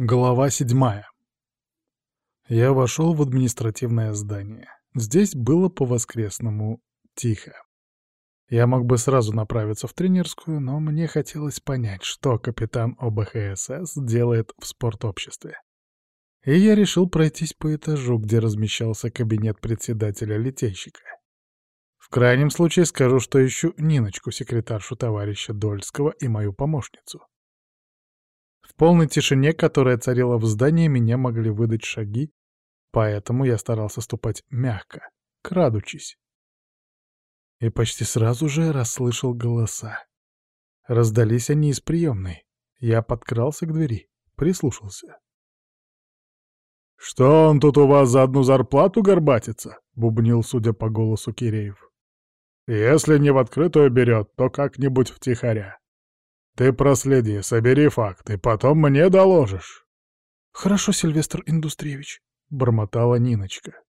Глава седьмая. Я вошел в административное здание. Здесь было по-воскресному тихо. Я мог бы сразу направиться в тренерскую, но мне хотелось понять, что капитан ОБХСС делает в спортобществе. И я решил пройтись по этажу, где размещался кабинет председателя-литейщика. В крайнем случае скажу, что ищу Ниночку, секретаршу товарища Дольского и мою помощницу. Полной тишине, которая царила в здании, меня могли выдать шаги, поэтому я старался ступать мягко, крадучись. И почти сразу же расслышал голоса. Раздались они из приемной. Я подкрался к двери, прислушался. «Что он тут у вас за одну зарплату горбатится?» — бубнил, судя по голосу Киреев. «Если не в открытую берет, то как-нибудь втихаря. Ты проследи, собери факты, потом мне доложишь. Хорошо, Сильвестр Индустриевич, бормотала Ниночка.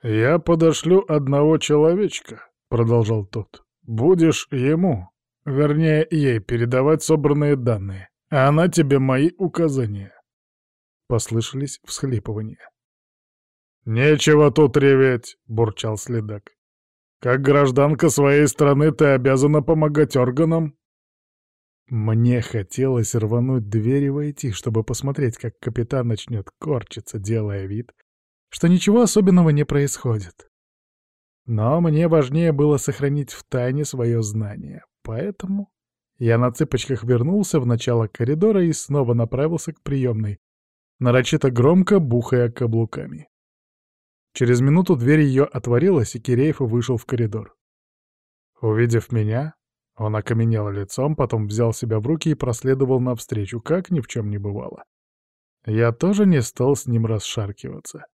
Я подошлю одного человечка, продолжал тот. Будешь ему, вернее, ей передавать собранные данные, а она тебе мои указания. Послышались всхлипывания. «Нечего тут реветь», — бурчал следак. «Как гражданка своей страны ты обязана помогать органам, мне хотелось рвануть дверь и войти, чтобы посмотреть, как капитан начнет корчиться, делая вид, что ничего особенного не происходит. Но мне важнее было сохранить в тайне свое знание, поэтому я на цыпочках вернулся в начало коридора и снова направился к приемной, нарочито громко бухая каблуками. Через минуту дверь ее отворилась, и Киреев вышел в коридор. Увидев меня, он окаменел лицом, потом взял себя в руки и проследовал навстречу, как ни в чем не бывало. Я тоже не стал с ним расшаркиваться.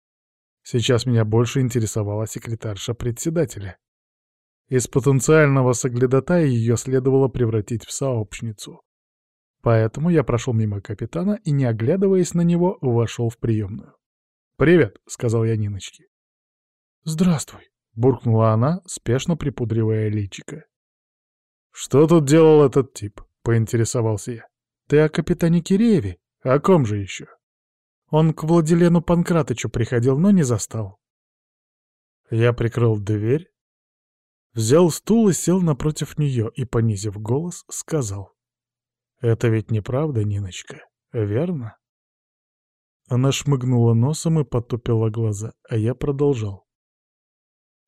Сейчас меня больше интересовала секретарша председателя. Из потенциального соглядатая ее следовало превратить в сообщницу. Поэтому я прошел мимо капитана и, не оглядываясь на него, вошел в приемную. «Привет», — сказал я Ниночке. «Здравствуй», — буркнула она, спешно припудривая личико. «Что тут делал этот тип?» — поинтересовался я. «Ты о капитане Кирееве? О ком же еще?» Он к Владилену Панкратычу приходил, но не застал. Я прикрыл дверь, взял стул и сел напротив нее и, понизив голос, сказал. «Это ведь неправда, Ниночка, верно?» Она шмыгнула носом и потупила глаза, а я продолжал.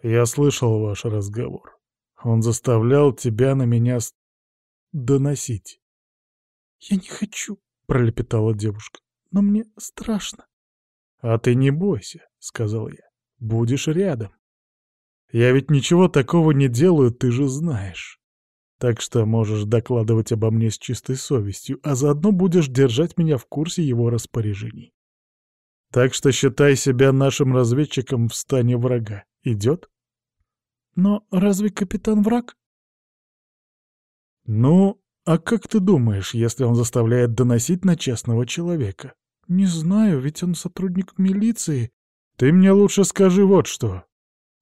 «Я слышал ваш разговор. Он заставлял тебя на меня доносить. «Я не хочу», — пролепетала девушка, — «но мне страшно». «А ты не бойся», — сказал я, — «будешь рядом. Я ведь ничего такого не делаю, ты же знаешь. Так что можешь докладывать обо мне с чистой совестью, а заодно будешь держать меня в курсе его распоряжений. Так что считай себя нашим разведчиком в стане врага. Идет?» Но разве капитан враг? Ну, а как ты думаешь, если он заставляет доносить на честного человека? Не знаю, ведь он сотрудник милиции. Ты мне лучше скажи вот что.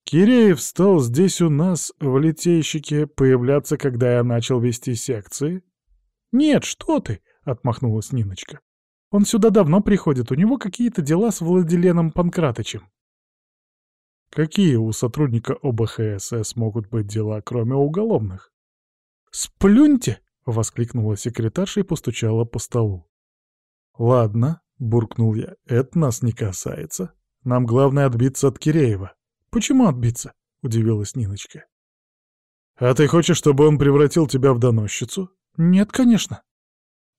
Киреев стал здесь у нас, в литейщике, появляться, когда я начал вести секции? Нет, что ты, отмахнулась Ниночка. Он сюда давно приходит, у него какие-то дела с Владиленом Панкратычем. Какие у сотрудника ОБХСС могут быть дела, кроме уголовных? «Сплюньте!» — воскликнула секретарша и постучала по столу. «Ладно», — буркнул я, — «это нас не касается. Нам главное отбиться от Киреева». «Почему отбиться?» — удивилась Ниночка. «А ты хочешь, чтобы он превратил тебя в доносчицу?» «Нет, конечно».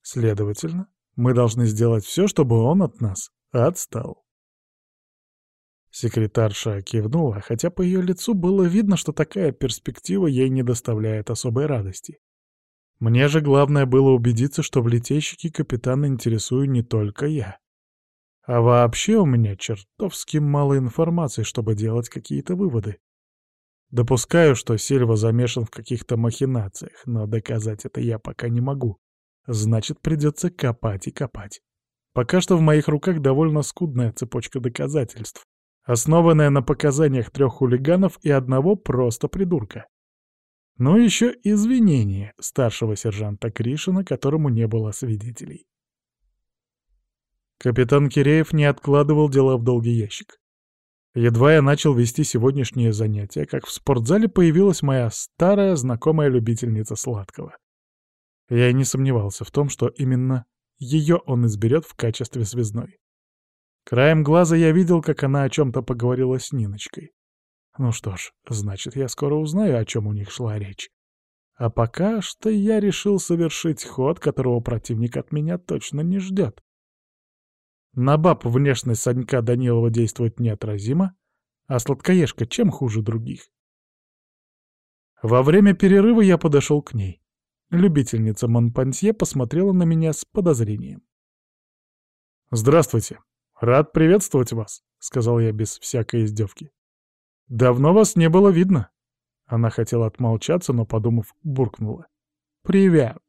«Следовательно, мы должны сделать все, чтобы он от нас отстал». Секретарша кивнула, хотя по ее лицу было видно, что такая перспектива ей не доставляет особой радости. Мне же главное было убедиться, что в литейщике капитана интересую не только я. А вообще у меня чертовски мало информации, чтобы делать какие-то выводы. Допускаю, что Сильва замешан в каких-то махинациях, но доказать это я пока не могу. Значит, придется копать и копать. Пока что в моих руках довольно скудная цепочка доказательств, основанная на показаниях трех хулиганов и одного просто придурка. Ну еще извинение старшего сержанта Кришина, которому не было свидетелей. Капитан Киреев не откладывал дела в долгий ящик. Едва я начал вести сегодняшнее занятие, как в спортзале появилась моя старая знакомая любительница сладкого. Я и не сомневался в том, что именно ее он изберет в качестве связной. Краем глаза я видел, как она о чем-то поговорила с Ниночкой. Ну что ж, значит, я скоро узнаю, о чем у них шла речь. А пока что я решил совершить ход, которого противник от меня точно не ждет. На баб внешность Санька Данилова действует неотразимо, а сладкоежка чем хуже других? Во время перерыва я подошел к ней. Любительница Монпансье посмотрела на меня с подозрением. «Здравствуйте. Рад приветствовать вас», — сказал я без всякой издевки. «Давно вас не было видно». Она хотела отмолчаться, но, подумав, буркнула. «Привет».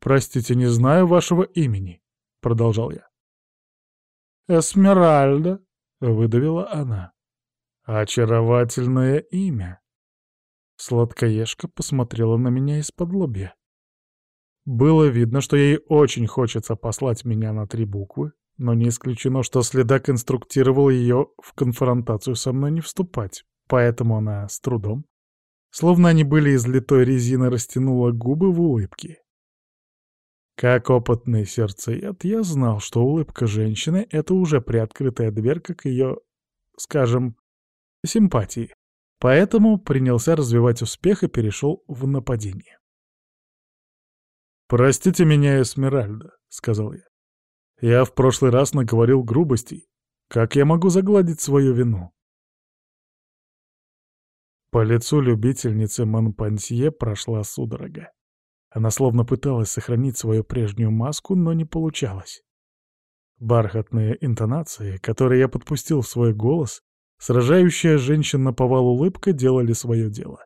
«Простите, не знаю вашего имени», — продолжал я. «Эсмеральда», — выдавила она. «Очаровательное имя». Сладкоежка посмотрела на меня из-под лобья. Было видно, что ей очень хочется послать меня на три буквы, но не исключено, что следак инструктировал ее в конфронтацию со мной не вступать, поэтому она с трудом, словно они были из литой резины, растянула губы в улыбке. Как опытный сердцеед, я знал, что улыбка женщины — это уже приоткрытая дверка к ее, скажем, симпатии. Поэтому принялся развивать успех и перешел в нападение. «Простите меня, Эсмеральда», — сказал я. «Я в прошлый раз наговорил грубостей. Как я могу загладить свою вину?» По лицу любительницы Монпансье прошла судорога. Она словно пыталась сохранить свою прежнюю маску, но не получалось. Бархатные интонации, которые я подпустил в свой голос, сражающая женщина повал улыбка делали свое дело.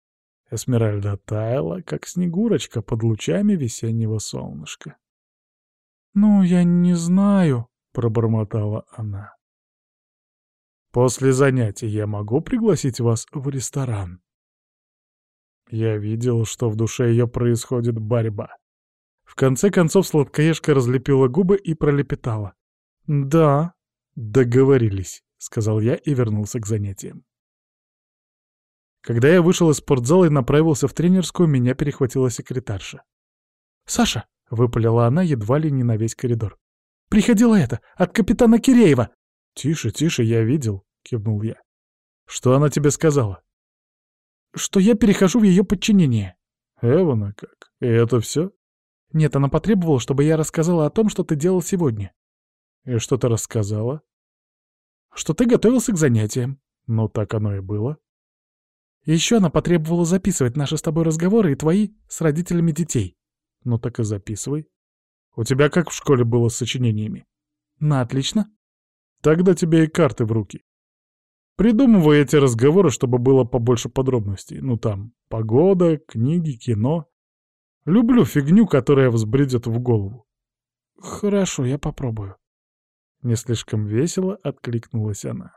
Эсмеральда таяла, как снегурочка под лучами весеннего солнышка. «Ну, я не знаю», — пробормотала она. «После занятий я могу пригласить вас в ресторан?» Я видел, что в душе ее происходит борьба. В конце концов сладкоежка разлепила губы и пролепетала. «Да, договорились», — сказал я и вернулся к занятиям. Когда я вышел из спортзала и направился в тренерскую, меня перехватила секретарша. «Саша!» — выпалила она едва ли не на весь коридор. «Приходила это, от капитана Киреева!» «Тише, тише, я видел», — кивнул я. «Что она тебе сказала?» что я перехожу в ее подчинение. Эвана как? И это все? Нет, она потребовала, чтобы я рассказала о том, что ты делал сегодня. И что ты рассказала? Что ты готовился к занятиям. Ну, так оно и было. еще она потребовала записывать наши с тобой разговоры и твои с родителями детей. Ну так и записывай. У тебя как в школе было с сочинениями? На, отлично. Тогда тебе и карты в руки. Придумывай эти разговоры, чтобы было побольше подробностей. Ну там, погода, книги, кино. Люблю фигню, которая взбредет в голову. Хорошо, я попробую. Не слишком весело откликнулась она.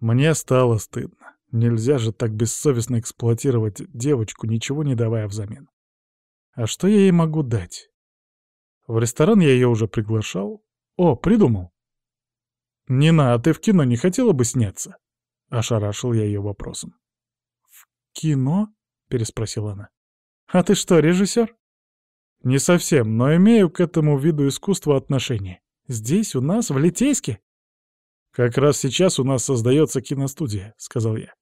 Мне стало стыдно. Нельзя же так бессовестно эксплуатировать девочку, ничего не давая взамен. А что я ей могу дать? В ресторан я ее уже приглашал. О, придумал. «Нина, а ты в кино не хотела бы сняться?» — ошарашил я ее вопросом. «В кино?» — переспросила она. «А ты что, режиссер?» «Не совсем, но имею к этому виду искусства отношение. Здесь, у нас, в Литейске?» «Как раз сейчас у нас создается киностудия», — сказал я.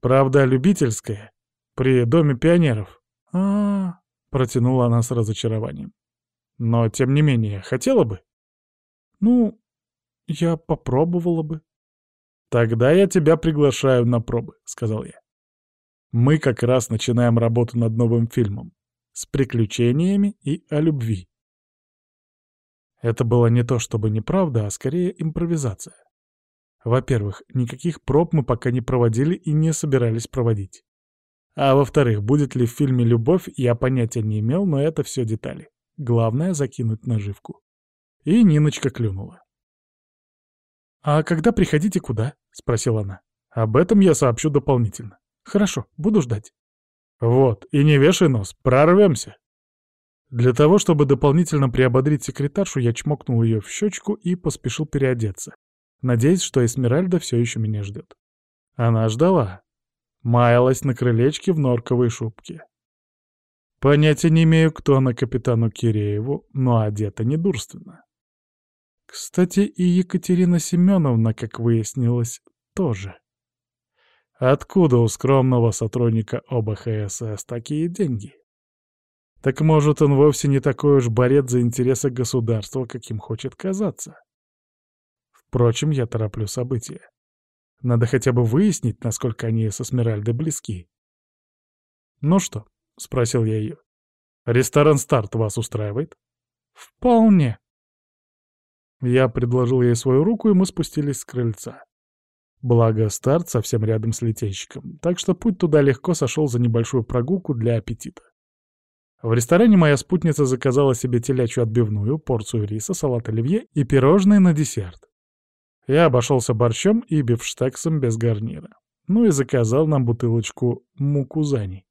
«Правда, любительская, при Доме пионеров». А -а -а, протянула она с разочарованием. «Но, тем не менее, хотела бы?» «Ну, «Я попробовала бы». «Тогда я тебя приглашаю на пробы», — сказал я. «Мы как раз начинаем работу над новым фильмом. С приключениями и о любви». Это было не то чтобы неправда, а скорее импровизация. Во-первых, никаких проб мы пока не проводили и не собирались проводить. А во-вторых, будет ли в фильме любовь, я понятия не имел, но это все детали. Главное — закинуть наживку. И Ниночка клюнула. «А когда приходите куда?» — спросила она. «Об этом я сообщу дополнительно». «Хорошо, буду ждать». «Вот, и не вешай нос, прорвемся». Для того, чтобы дополнительно приободрить секретаршу, я чмокнул ее в щечку и поспешил переодеться, надеясь, что Эсмеральда все еще меня ждет. Она ждала. Маялась на крылечке в норковой шубке. Понятия не имею, кто она капитану Кирееву, но одета недурственно. Кстати, и Екатерина Семеновна, как выяснилось, тоже. Откуда у скромного сотрудника ОБХСС такие деньги? Так может, он вовсе не такой уж борец за интересы государства, каким хочет казаться? Впрочем, я тороплю события. Надо хотя бы выяснить, насколько они со Смиральдой близки. «Ну что?» — спросил я ее. «Ресторан «Старт» вас устраивает?» «Вполне». Я предложил ей свою руку, и мы спустились с крыльца. Благо, старт совсем рядом с летейщиком, так что путь туда легко сошел за небольшую прогулку для аппетита. В ресторане моя спутница заказала себе телячью отбивную, порцию риса, салат оливье и пирожные на десерт. Я обошелся борщом и бифштексом без гарнира. Ну и заказал нам бутылочку мукузани.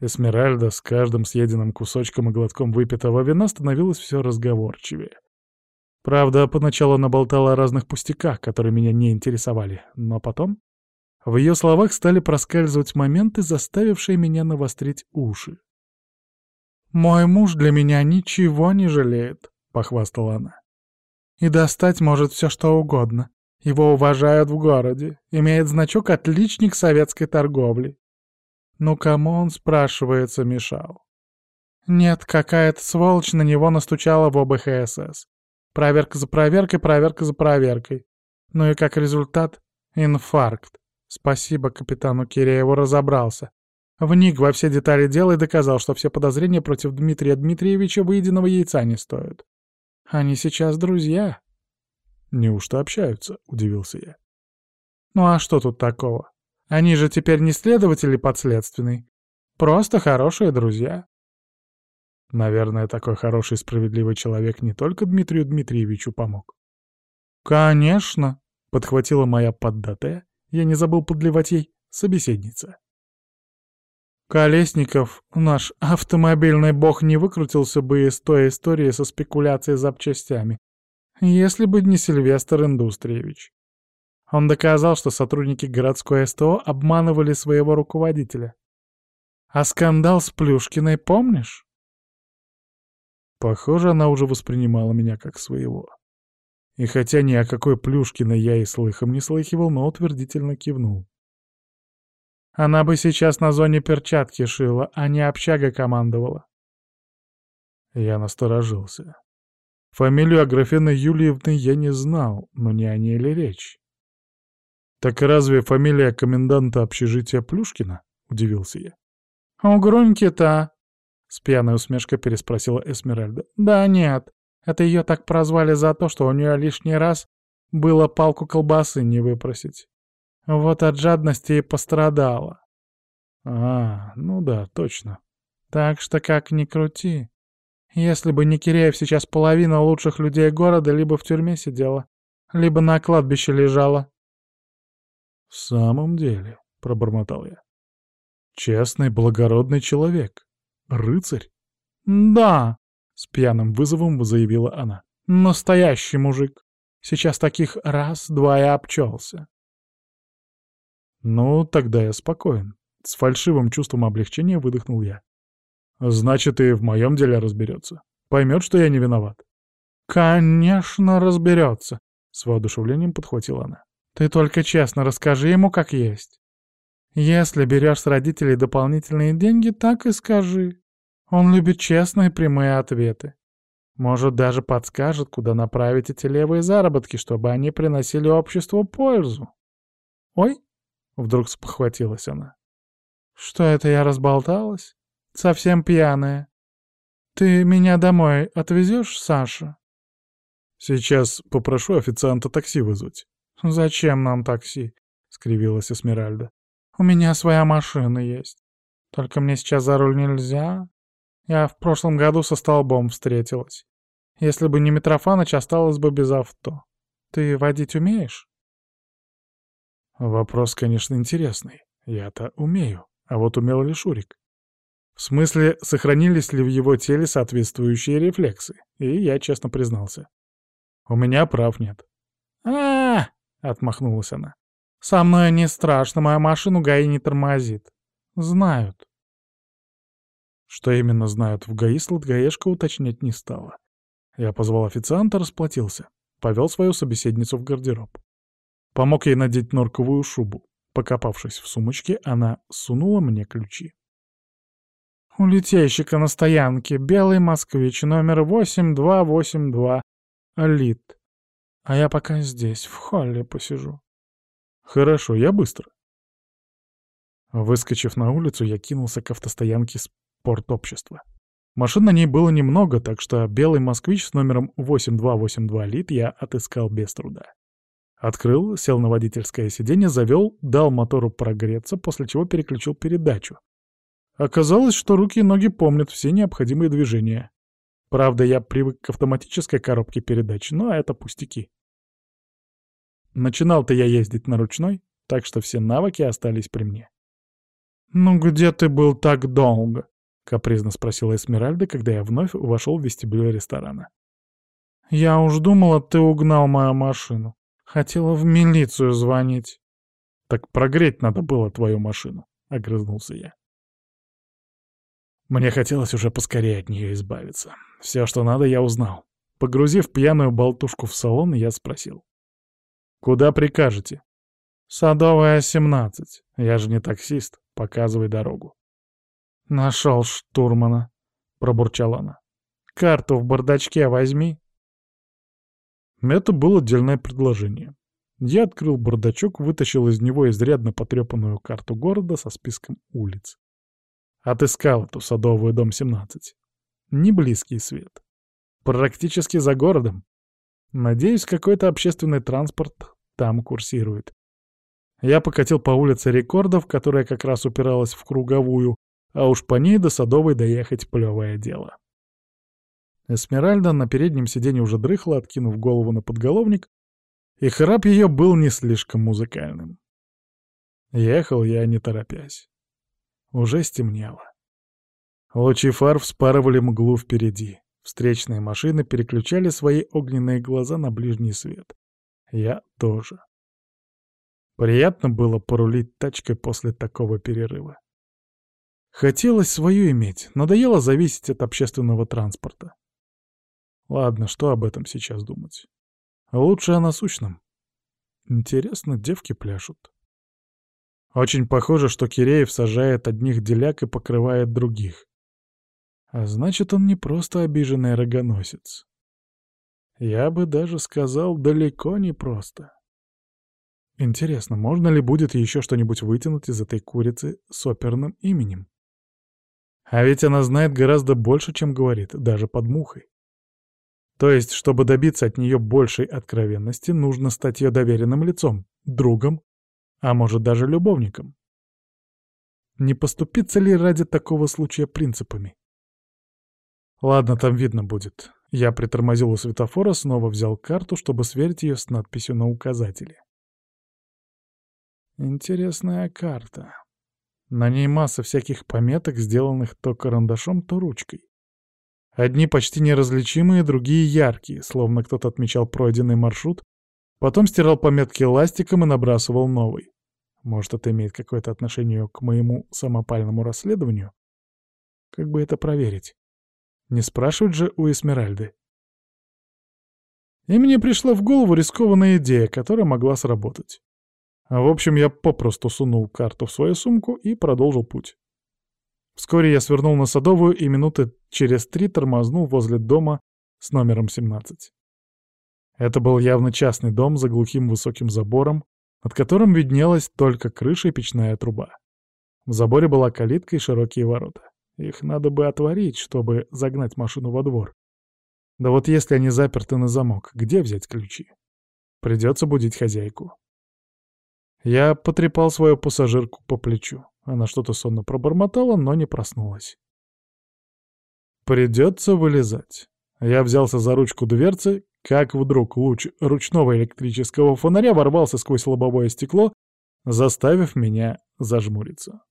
Эсмеральда с каждым съеденным кусочком и глотком выпитого вина становилась все разговорчивее. Правда, поначалу она болтала о разных пустяках, которые меня не интересовали, но потом в ее словах стали проскальзывать моменты, заставившие меня навострить уши. «Мой муж для меня ничего не жалеет», — похвастала она. «И достать может все что угодно. Его уважают в городе, имеет значок «Отличник советской торговли». Ну кому он, спрашивается, мешал? Нет, какая-то сволочь на него настучала в ОБХСС. Проверка за проверкой, проверка за проверкой. Ну и как результат — инфаркт. Спасибо капитану Кирееву разобрался. Вник во все детали дела и доказал, что все подозрения против Дмитрия Дмитриевича выеденного яйца не стоят. Они сейчас друзья. Неужто общаются, удивился я. Ну а что тут такого? Они же теперь не следователи подследственный. Просто хорошие друзья. Наверное, такой хороший справедливый человек не только Дмитрию Дмитриевичу помог. «Конечно!» — подхватила моя поддатая. Я не забыл подливать ей собеседница. Колесников, наш автомобильный бог, не выкрутился бы из той истории со спекуляцией запчастями, если бы не Сильвестр Индустриевич. Он доказал, что сотрудники городской СТО обманывали своего руководителя. А скандал с Плюшкиной помнишь? Похоже, она уже воспринимала меня как своего. И хотя ни о какой Плюшкиной я и слыхом не слыхивал, но утвердительно кивнул. Она бы сейчас на зоне перчатки шила, а не общага командовала. Я насторожился. Фамилию Аграфены Юлиевны я не знал, но не о ней ли речь. «Так разве фамилия коменданта общежития Плюшкина?» — удивился я. «У Груньки-то», — с пьяной усмешкой переспросила Эсмеральда. «Да нет, это ее так прозвали за то, что у нее лишний раз было палку колбасы не выпросить. Вот от жадности и пострадала. А, ну да, точно. Так что как ни крути. Если бы не Киреев, сейчас половина лучших людей города либо в тюрьме сидела, либо на кладбище лежала. В самом деле, пробормотал я. Честный, благородный человек. Рыцарь. Да, с пьяным вызовом заявила она. Настоящий мужик. Сейчас таких раз-два и обчелся. «Ну, тогда я спокоен». С фальшивым чувством облегчения выдохнул я. «Значит, и в моем деле разберется. Поймет, что я не виноват». «Конечно, разберется», — с воодушевлением подхватила она. «Ты только честно расскажи ему, как есть. Если берешь с родителей дополнительные деньги, так и скажи. Он любит честные прямые ответы. Может, даже подскажет, куда направить эти левые заработки, чтобы они приносили обществу пользу. Ой, Вдруг спохватилась она. «Что это я разболталась? Совсем пьяная. Ты меня домой отвезешь, Саша?» «Сейчас попрошу официанта такси вызвать». «Зачем нам такси?» — скривилась Эсмеральда. «У меня своя машина есть. Только мне сейчас за руль нельзя. Я в прошлом году со столбом встретилась. Если бы не Митрофаныч, осталась бы без авто. Ты водить умеешь?» Вопрос, конечно, интересный. Я-то умею. А вот умел ли Шурик? В смысле, сохранились ли в его теле соответствующие рефлексы? И я честно признался. У меня прав нет. а, отмахнулась она. «Со мной не страшно, мою машину ГАИ не тормозит. Знают». Что именно знают в ГАИ, сладкоежка уточнять не стала. Я позвал официанта, расплатился. Повел свою собеседницу в гардероб. Помог ей надеть норковую шубу. Покопавшись в сумочке, она сунула мне ключи. «У летейщика на стоянке белый москвич, номер 8282, Лит. А я пока здесь, в холле посижу». «Хорошо, я быстро». Выскочив на улицу, я кинулся к автостоянке спортобщества. Машин на ней было немного, так что белый москвич с номером 8282 Лит я отыскал без труда. Открыл, сел на водительское сиденье, завел, дал мотору прогреться, после чего переключил передачу. Оказалось, что руки и ноги помнят все необходимые движения. Правда, я привык к автоматической коробке передач, но это пустяки. Начинал-то я ездить на ручной, так что все навыки остались при мне. «Ну где ты был так долго?» — капризно спросила Эсмеральда, когда я вновь вошел в вестибюль ресторана. «Я уж думала, ты угнал мою машину. Хотела в милицию звонить. Так прогреть надо было твою машину, огрызнулся я. Мне хотелось уже поскорее от нее избавиться. Все, что надо, я узнал. Погрузив пьяную болтушку в салон, я спросил. «Куда прикажете?» «Садовая, 17. Я же не таксист. Показывай дорогу». «Нашел штурмана», — пробурчала она. «Карту в бардачке возьми». Это было отдельное предложение. Я открыл бардачок, вытащил из него изрядно потрепанную карту города со списком улиц. Отыскал эту садовую дом 17. Не близкий свет. Практически за городом. Надеюсь, какой-то общественный транспорт там курсирует. Я покатил по улице рекордов, которая как раз упиралась в круговую, а уж по ней до Садовой доехать плевое дело. Эсмеральда на переднем сиденье уже дрыхла, откинув голову на подголовник, и храп ее был не слишком музыкальным. Ехал я не торопясь. Уже стемнело. Лучи фар вспарывали мглу впереди. Встречные машины переключали свои огненные глаза на ближний свет. Я тоже. Приятно было порулить тачкой после такого перерыва. Хотелось свою иметь, надоело зависеть от общественного транспорта. Ладно, что об этом сейчас думать? Лучше о насущном. Интересно, девки пляшут. Очень похоже, что Киреев сажает одних деляк и покрывает других. А значит, он не просто обиженный рогоносец. Я бы даже сказал, далеко не просто. Интересно, можно ли будет еще что-нибудь вытянуть из этой курицы с оперным именем? А ведь она знает гораздо больше, чем говорит, даже под мухой. То есть, чтобы добиться от нее большей откровенности, нужно стать ее доверенным лицом, другом, а может даже любовником. Не поступиться ли ради такого случая принципами? Ладно, там видно будет. Я притормозил у светофора, снова взял карту, чтобы сверить ее с надписью на указателе. Интересная карта. На ней масса всяких пометок, сделанных то карандашом, то ручкой. Одни почти неразличимые, другие яркие, словно кто-то отмечал пройденный маршрут, потом стирал пометки ластиком и набрасывал новый. Может, это имеет какое-то отношение к моему самопальному расследованию? Как бы это проверить? Не спрашивать же у Эсмеральды. И мне пришла в голову рискованная идея, которая могла сработать. В общем, я попросту сунул карту в свою сумку и продолжил путь. Вскоре я свернул на Садовую и минуты через три тормознул возле дома с номером 17. Это был явно частный дом за глухим высоким забором, над которым виднелась только крыша и печная труба. В заборе была калитка и широкие ворота. Их надо бы отворить, чтобы загнать машину во двор. Да вот если они заперты на замок, где взять ключи? Придется будить хозяйку. Я потрепал свою пассажирку по плечу. Она что-то сонно пробормотала, но не проснулась. Придется вылезать. Я взялся за ручку дверцы, как вдруг луч ручного электрического фонаря ворвался сквозь лобовое стекло, заставив меня зажмуриться.